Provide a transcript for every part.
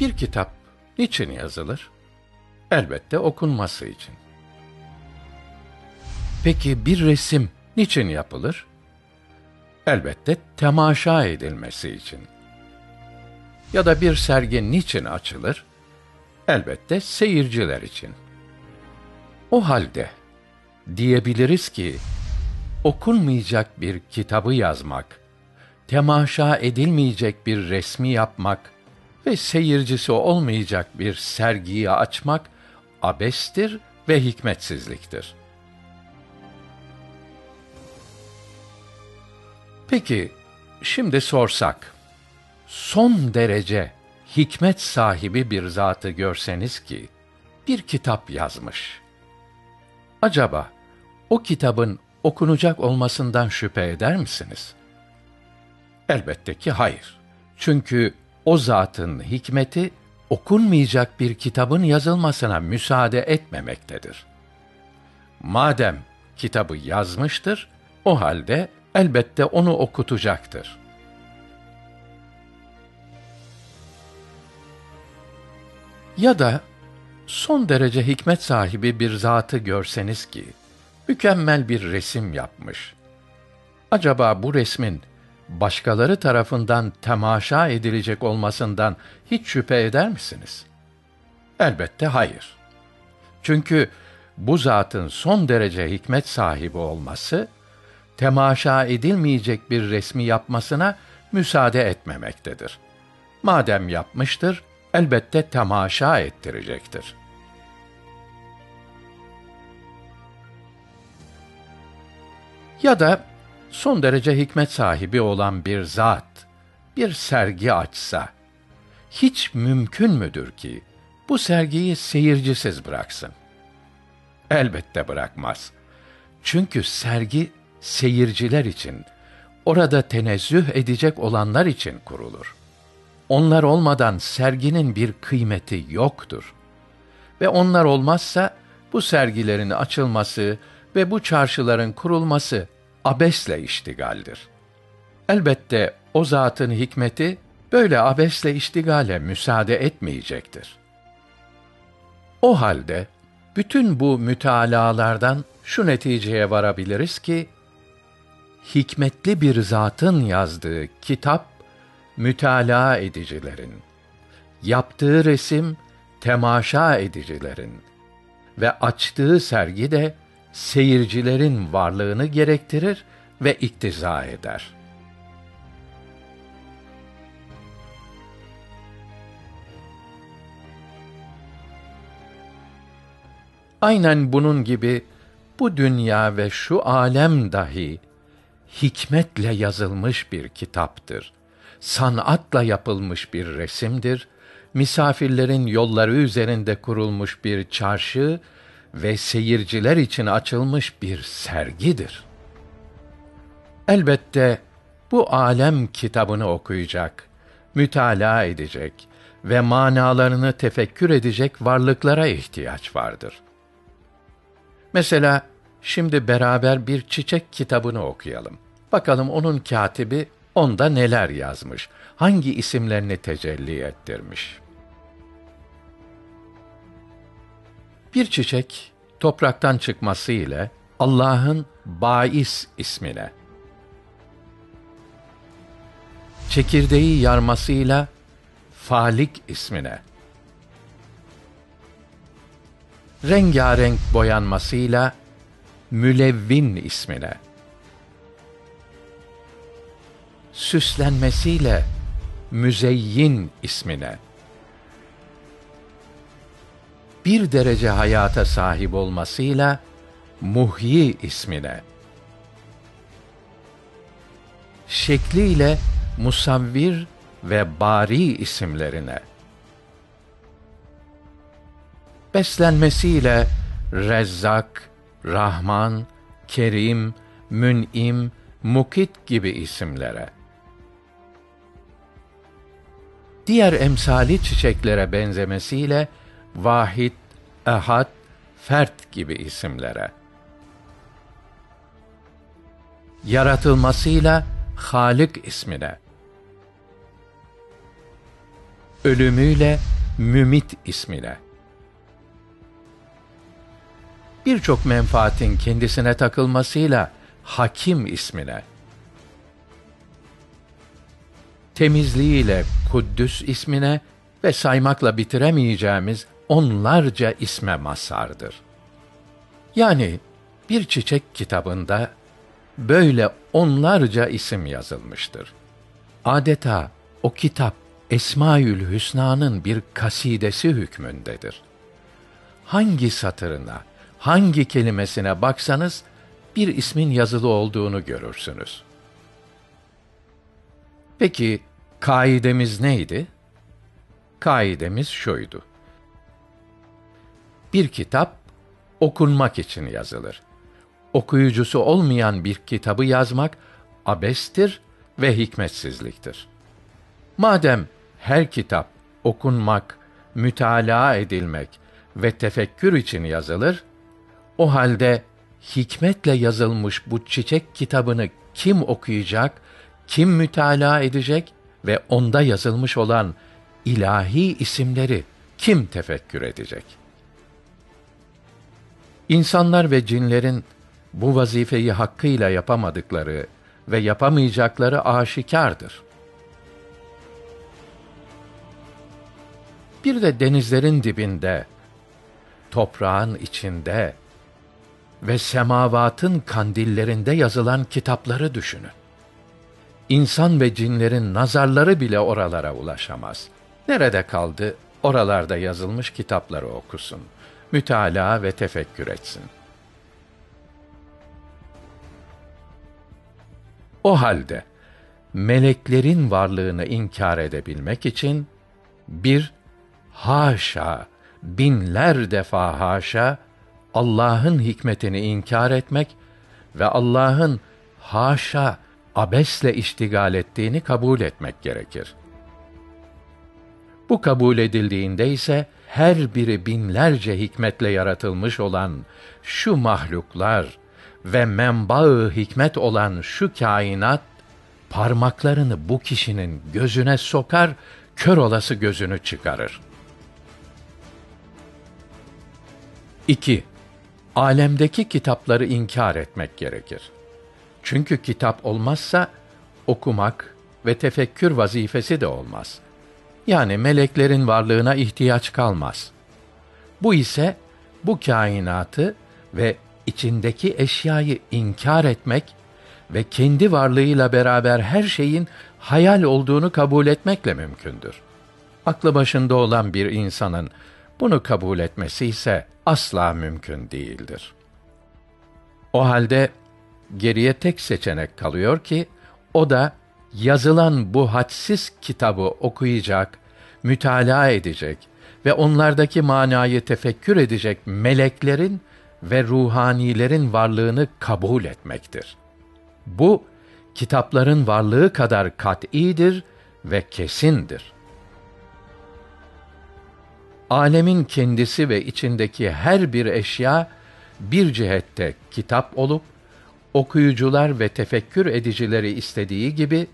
Bir kitap niçin yazılır? Elbette okunması için. Peki bir resim niçin yapılır? Elbette temaşa edilmesi için. Ya da bir sergi niçin açılır? Elbette seyirciler için. O halde diyebiliriz ki okunmayacak bir kitabı yazmak, temaşa edilmeyecek bir resmi yapmak ve seyircisi olmayacak bir sergiyi açmak abestir ve hikmetsizliktir. Peki, şimdi sorsak, son derece hikmet sahibi bir zatı görseniz ki, bir kitap yazmış. Acaba, o kitabın okunacak olmasından şüphe eder misiniz? Elbette ki hayır. Çünkü o zatın hikmeti okunmayacak bir kitabın yazılmasına müsaade etmemektedir. Madem kitabı yazmıştır, o halde elbette onu okutacaktır. Ya da son derece hikmet sahibi bir zatı görseniz ki mükemmel bir resim yapmış. Acaba bu resmin başkaları tarafından temaşa edilecek olmasından hiç şüphe eder misiniz? Elbette hayır. Çünkü bu zatın son derece hikmet sahibi olması temaşa edilmeyecek bir resmi yapmasına müsaade etmemektedir. Madem yapmıştır, elbette temaşa ettirecektir. Ya da son derece hikmet sahibi olan bir zat bir sergi açsa hiç mümkün müdür ki bu sergiyi seyircisiz bıraksın? Elbette bırakmaz. Çünkü sergi seyirciler için, orada tenezzüh edecek olanlar için kurulur. Onlar olmadan serginin bir kıymeti yoktur. Ve onlar olmazsa bu sergilerin açılması ve bu çarşıların kurulması abesle iştigaldir. Elbette o zatın hikmeti böyle abesle iştigale müsaade etmeyecektir. O halde bütün bu mütalalardan şu neticeye varabiliriz ki hikmetli bir zatın yazdığı kitap mütalaa edicilerin, yaptığı resim temaşa edicilerin ve açtığı sergi de seyircilerin varlığını gerektirir ve iktiza eder. Aynen bunun gibi bu dünya ve şu alem dahi hikmetle yazılmış bir kitaptır. Sanatla yapılmış bir resimdir. Misafirlerin yolları üzerinde kurulmuş bir çarşı ve seyirciler için açılmış bir sergidir. Elbette bu alem kitabını okuyacak, mütalaa edecek ve manalarını tefekkür edecek varlıklara ihtiyaç vardır. Mesela şimdi beraber bir çiçek kitabını okuyalım. Bakalım onun katibi onda neler yazmış, hangi isimlerini tecelli ettirmiş. Bir çiçek topraktan çıkması ile Allah'ın Bais ismine, çekirdeği yarmasıyla Falik ismine, rengarenk boyanmasıyla Mülevvin ismine, süslenmesiyle Müzeyyin ismine, bir derece hayata sahip olmasıyla Muhyi ismine, şekliyle Musavvir ve Bari isimlerine, beslenmesiyle Rezzak, Rahman, Kerim, Mün'im, Mukit gibi isimlere, diğer emsali çiçeklere benzemesiyle vahid, ehad, fert gibi isimlere. Yaratılmasıyla Halik ismine. ölümüyle Mümit ismine. Birçok menfaatin kendisine takılmasıyla Hakim ismine. Temizliğiyle Kuddüs ismine ve saymakla bitiremeyeceğimiz onlarca isme mazhardır. Yani bir çiçek kitabında böyle onlarca isim yazılmıştır. Adeta o kitap Esmaül Hüsna'nın bir kasidesi hükmündedir. Hangi satırına, hangi kelimesine baksanız bir ismin yazılı olduğunu görürsünüz. Peki kaidemiz neydi? Kaidemiz şuydu. Bir kitap okunmak için yazılır. Okuyucusu olmayan bir kitabı yazmak abestir ve hikmetsizliktir. Madem her kitap okunmak, mütalaa edilmek ve tefekkür için yazılır, o halde hikmetle yazılmış bu çiçek kitabını kim okuyacak, kim mütalaa edecek ve onda yazılmış olan ilahi isimleri kim tefekkür edecek? İnsanlar ve cinlerin bu vazifeyi hakkıyla yapamadıkları ve yapamayacakları aşikardır. Bir de denizlerin dibinde, toprağın içinde ve semavatın kandillerinde yazılan kitapları düşünün. İnsan ve cinlerin nazarları bile oralara ulaşamaz. Nerede kaldı oralarda yazılmış kitapları okusun, mütalaa ve tefekkür etsin. O halde meleklerin varlığını inkar edebilmek için bir haşa binler defa haşa Allah'ın hikmetini inkar etmek ve Allah'ın haşa abesle iştigal ettiğini kabul etmek gerekir. Bu kabul edildiğinde ise her biri binlerce hikmetle yaratılmış olan şu mahluklar ve menbaı hikmet olan şu kainat parmaklarını bu kişinin gözüne sokar, kör olası gözünü çıkarır. 2. Alemdeki kitapları inkar etmek gerekir. Çünkü kitap olmazsa okumak ve tefekkür vazifesi de olmaz. Yani meleklerin varlığına ihtiyaç kalmaz. Bu ise bu kainatı ve içindeki eşyayı inkar etmek ve kendi varlığıyla beraber her şeyin hayal olduğunu kabul etmekle mümkündür. Aklı başında olan bir insanın bunu kabul etmesi ise asla mümkün değildir. O halde geriye tek seçenek kalıyor ki o da yazılan bu hadsiz kitabı okuyacak, mütalaa edecek ve onlardaki manayı tefekkür edecek meleklerin ve ruhanilerin varlığını kabul etmektir. Bu kitapların varlığı kadar kat'idir ve kesindir. Alemin kendisi ve içindeki her bir eşya bir cihette kitap olup okuyucular ve tefekkür edicileri istediği gibi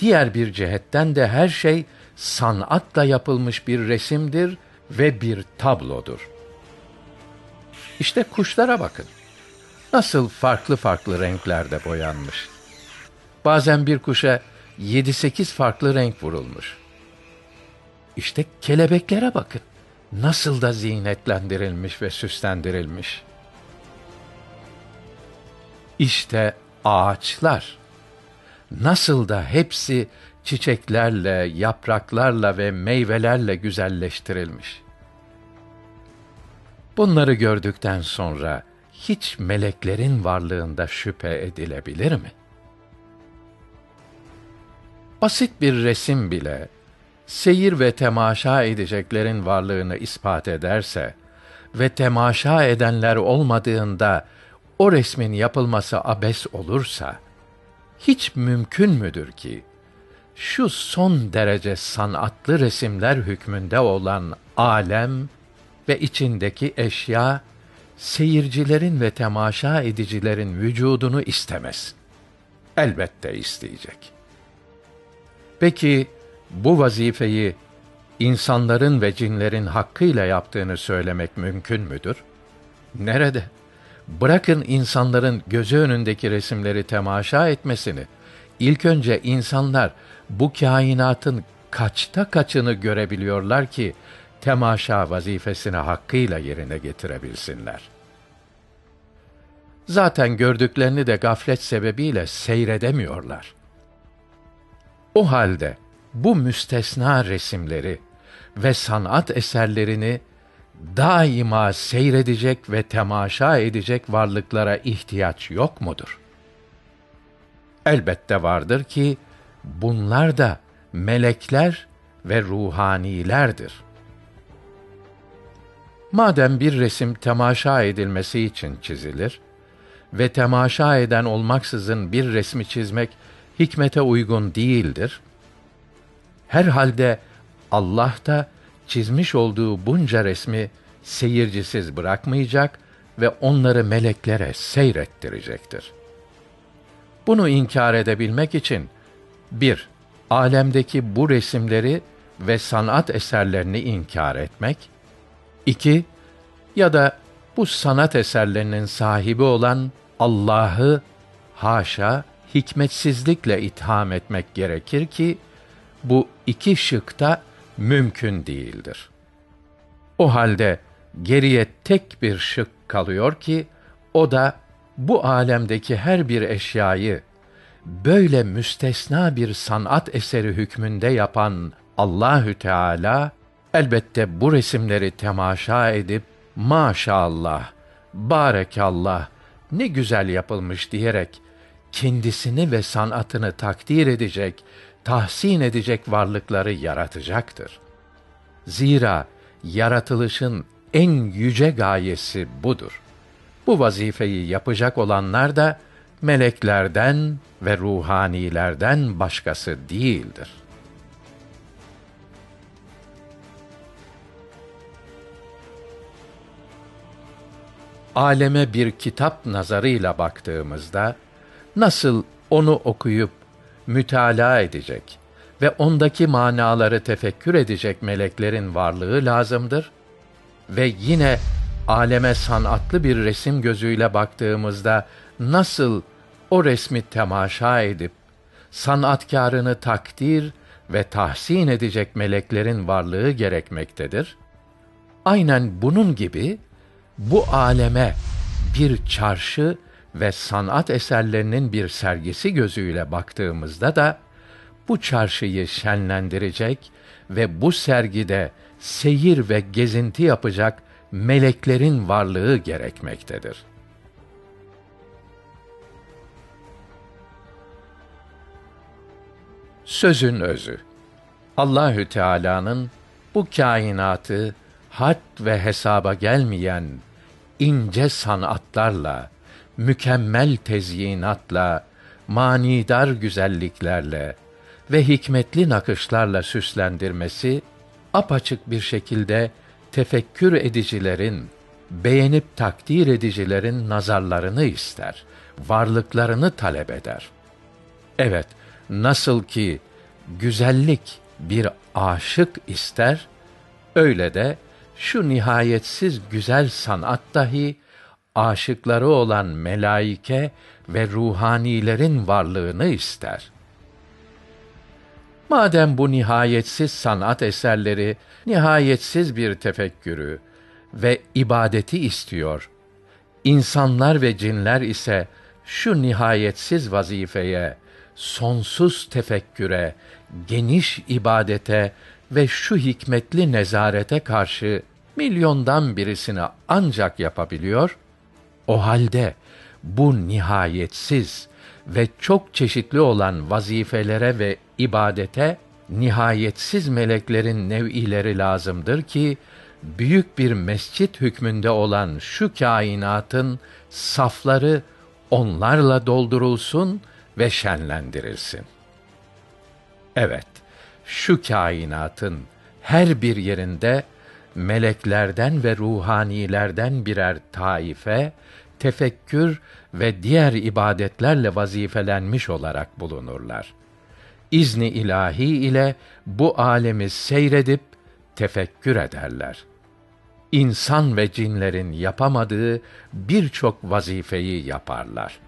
diğer bir cihetten de her şey sanatla yapılmış bir resimdir ve bir tablodur. İşte kuşlara bakın. Nasıl farklı farklı renklerde boyanmış. Bazen bir kuşa yedi sekiz farklı renk vurulmuş. İşte kelebeklere bakın. Nasıl da zinetlendirilmiş ve süslendirilmiş. İşte ağaçlar. Nasıl da hepsi çiçeklerle, yapraklarla ve meyvelerle güzelleştirilmiş. Bunları gördükten sonra hiç meleklerin varlığında şüphe edilebilir mi? Basit bir resim bile seyir ve temaşa edeceklerin varlığını ispat ederse ve temaşa edenler olmadığında o resmin yapılması abes olursa hiç mümkün müdür ki şu son derece sanatlı resimler hükmünde olan alem ve içindeki eşya seyircilerin ve temaşa edicilerin vücudunu istemez. Elbette isteyecek. Peki bu vazifeyi insanların ve cinlerin hakkıyla yaptığını söylemek mümkün müdür? Nerede? Bırakın insanların gözü önündeki resimleri temaşa etmesini. İlk önce insanlar bu kainatın kaçta kaçını görebiliyorlar ki temaşa vazifesini hakkıyla yerine getirebilsinler. Zaten gördüklerini de gaflet sebebiyle seyredemiyorlar. O halde bu müstesna resimleri ve sanat eserlerini daima seyredecek ve temaşa edecek varlıklara ihtiyaç yok mudur? Elbette vardır ki bunlar da melekler ve ruhanilerdir. Madem bir resim temaşa edilmesi için çizilir ve temaşa eden olmaksızın bir resmi çizmek hikmete uygun değildir. Herhalde Allah da çizmiş olduğu bunca resmi seyircisiz bırakmayacak ve onları meleklere seyrettirecektir. Bunu inkar edebilmek için bir, alemdeki bu resimleri ve sanat eserlerini inkar etmek, iki, ya da bu sanat eserlerinin sahibi olan Allah'ı haşa hikmetsizlikle itham etmek gerekir ki bu iki şıkta mümkün değildir. O halde geriye tek bir şık kalıyor ki o da bu alemdeki her bir eşyayı böyle müstesna bir sanat eseri hükmünde yapan Allahü Teala elbette bu resimleri temaşa edip maşallah, barekallah, ne güzel yapılmış diyerek kendisini ve sanatını takdir edecek, tahsin edecek varlıkları yaratacaktır. Zira yaratılışın en yüce gayesi budur. Bu vazifeyi yapacak olanlar da meleklerden ve ruhanilerden başkası değildir. Aleme bir kitap nazarıyla baktığımızda nasıl onu okuyup mütalaa edecek ve ondaki manaları tefekkür edecek meleklerin varlığı lazımdır ve yine aleme sanatlı bir resim gözüyle baktığımızda nasıl o resmi temaşa edip sanatkarını takdir ve tahsin edecek meleklerin varlığı gerekmektedir. Aynen bunun gibi bu aleme bir çarşı ve sanat eserlerinin bir sergisi gözüyle baktığımızda da bu çarşıyı şenlendirecek ve bu sergide seyir ve gezinti yapacak meleklerin varlığı gerekmektedir. Sözün özü Allahü Teala'nın bu kainatı had ve hesaba gelmeyen ince sanatlarla, mükemmel tezyinatla, manidar güzelliklerle ve hikmetli nakışlarla süslendirmesi apaçık bir şekilde tefekkür edicilerin, beğenip takdir edicilerin nazarlarını ister, varlıklarını talep eder. Evet, nasıl ki güzellik bir aşık ister, öyle de şu nihayetsiz güzel sanat dahi aşıkları olan melaike ve ruhanilerin varlığını ister. Madem bu nihayetsiz sanat eserleri nihayetsiz bir tefekkürü ve ibadeti istiyor, insanlar ve cinler ise şu nihayetsiz vazifeye, sonsuz tefekküre, geniş ibadete ve şu hikmetli nezarete karşı milyondan birisini ancak yapabiliyor, o halde bu nihayetsiz ve çok çeşitli olan vazifelere ve ibadete nihayetsiz meleklerin nev'ileri lazımdır ki büyük bir mescit hükmünde olan şu kainatın safları onlarla doldurulsun ve şenlendirilsin. Evet, şu kainatın her bir yerinde meleklerden ve ruhanilerden birer taife tefekkür ve diğer ibadetlerle vazifelenmiş olarak bulunurlar. İzni ilahi ile bu alemi seyredip tefekkür ederler. İnsan ve cinlerin yapamadığı birçok vazifeyi yaparlar.